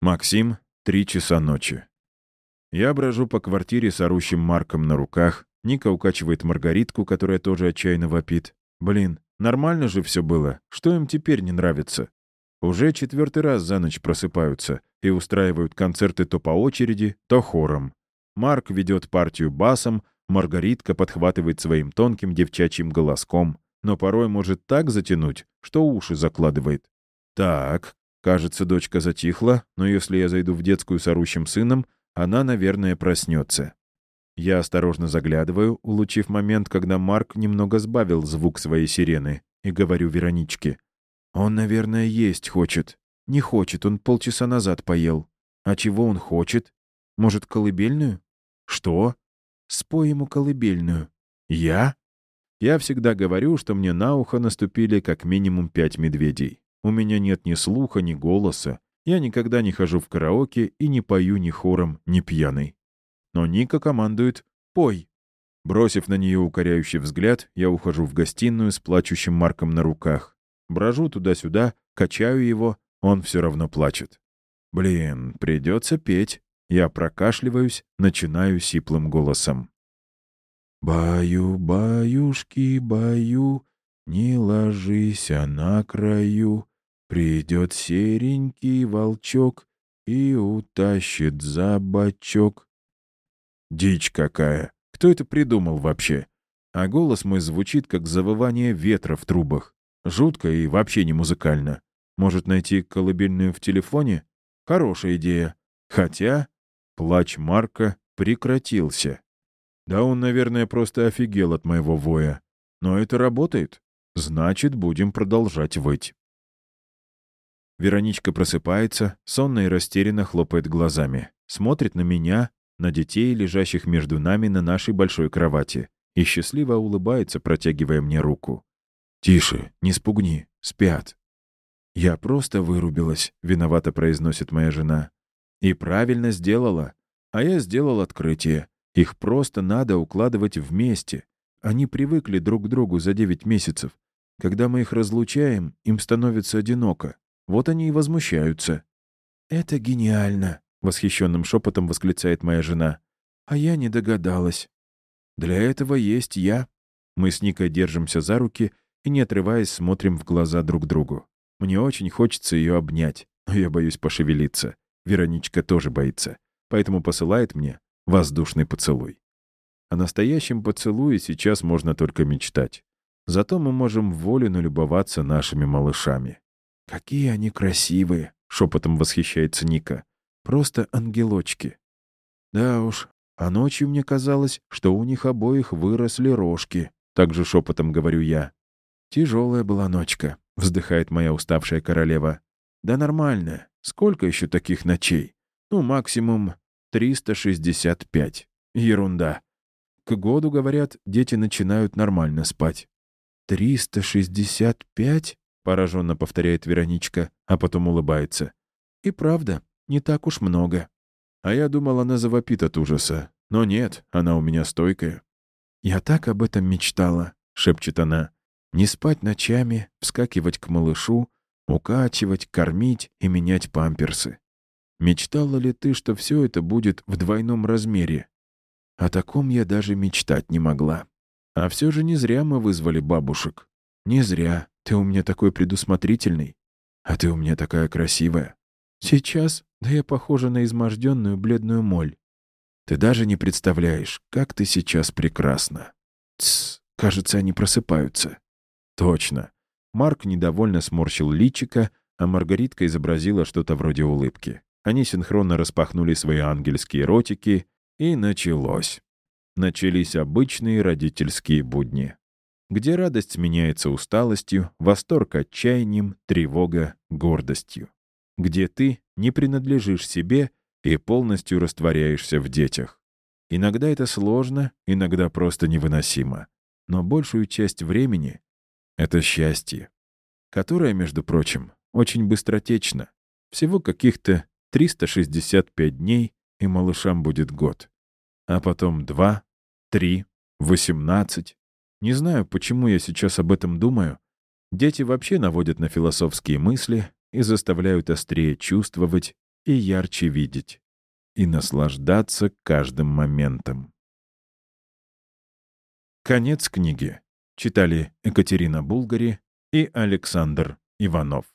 Максим, три часа ночи. Я брожу по квартире с орущим Марком на руках. Ника укачивает Маргаритку, которая тоже отчаянно вопит. Блин, нормально же все было. Что им теперь не нравится? Уже четвертый раз за ночь просыпаются и устраивают концерты то по очереди, то хором. Марк ведет партию басом, Маргаритка подхватывает своим тонким девчачьим голоском, но порой может так затянуть, что уши закладывает. Так, кажется, дочка затихла, но если я зайду в детскую с орущим сыном, она, наверное, проснется. Я осторожно заглядываю, улучив момент, когда Марк немного сбавил звук своей сирены, и говорю Вероничке. «Он, наверное, есть хочет. Не хочет, он полчаса назад поел. А чего он хочет? Может, колыбельную?» «Что?» «Спой ему колыбельную». «Я?» Я всегда говорю, что мне на ухо наступили как минимум пять медведей. У меня нет ни слуха, ни голоса, я никогда не хожу в караоке и не пою ни хором, ни пьяный. Но Ника командует «Пой!». Бросив на нее укоряющий взгляд, я ухожу в гостиную с плачущим Марком на руках. Брожу туда-сюда, качаю его, он все равно плачет. Блин, придется петь. Я прокашливаюсь, начинаю сиплым голосом. «Баю, баюшки, баю, не ложись на краю, Придет серенький волчок и утащит за бочок. Дичь какая! Кто это придумал вообще? А голос мой звучит, как завывание ветра в трубах. Жутко и вообще не музыкально. Может, найти колыбельную в телефоне? Хорошая идея. Хотя плач Марка прекратился. Да он, наверное, просто офигел от моего воя. Но это работает. Значит, будем продолжать выть. Вероничка просыпается, сонно и растерянно хлопает глазами. Смотрит на меня, на детей, лежащих между нами на нашей большой кровати, и счастливо улыбается, протягивая мне руку. «Тише, не спугни, спят». «Я просто вырубилась», — виновато произносит моя жена. «И правильно сделала. А я сделал открытие. Их просто надо укладывать вместе. Они привыкли друг к другу за девять месяцев. Когда мы их разлучаем, им становится одиноко. Вот они и возмущаются. «Это гениально!» — восхищенным шепотом восклицает моя жена. «А я не догадалась. Для этого есть я». Мы с Никой держимся за руки и, не отрываясь, смотрим в глаза друг другу. Мне очень хочется ее обнять, но я боюсь пошевелиться. Вероничка тоже боится, поэтому посылает мне воздушный поцелуй. О настоящем поцелуе сейчас можно только мечтать. Зато мы можем волю налюбоваться нашими малышами. «Какие они красивые!» — шепотом восхищается Ника. «Просто ангелочки». «Да уж, а ночью мне казалось, что у них обоих выросли рожки», — также шепотом говорю я. «Тяжелая была ночка», — вздыхает моя уставшая королева. «Да нормально. Сколько еще таких ночей? Ну, максимум 365. Ерунда. К году, говорят, дети начинают нормально спать». «365?» Пораженно повторяет Вероничка, а потом улыбается. И правда, не так уж много. А я думал, она завопит от ужаса. Но нет, она у меня стойкая. «Я так об этом мечтала», — шепчет она. «Не спать ночами, вскакивать к малышу, укачивать, кормить и менять памперсы. Мечтала ли ты, что все это будет в двойном размере? О таком я даже мечтать не могла. А все же не зря мы вызвали бабушек. Не зря. Ты у меня такой предусмотрительный, а ты у меня такая красивая. Сейчас, да я похожа на изможденную бледную моль. Ты даже не представляешь, как ты сейчас прекрасна. Тсс, кажется, они просыпаются. Точно. Марк недовольно сморщил личика, а Маргаритка изобразила что-то вроде улыбки. Они синхронно распахнули свои ангельские ротики, и началось. Начались обычные родительские будни где радость сменяется усталостью, восторг отчаянием, тревога гордостью. Где ты не принадлежишь себе и полностью растворяешься в детях. Иногда это сложно, иногда просто невыносимо. Но большую часть времени — это счастье, которое, между прочим, очень быстротечно. Всего каких-то 365 дней, и малышам будет год. А потом два, три, восемнадцать, не знаю, почему я сейчас об этом думаю. Дети вообще наводят на философские мысли и заставляют острее чувствовать и ярче видеть. И наслаждаться каждым моментом. Конец книги. Читали Екатерина Булгари и Александр Иванов.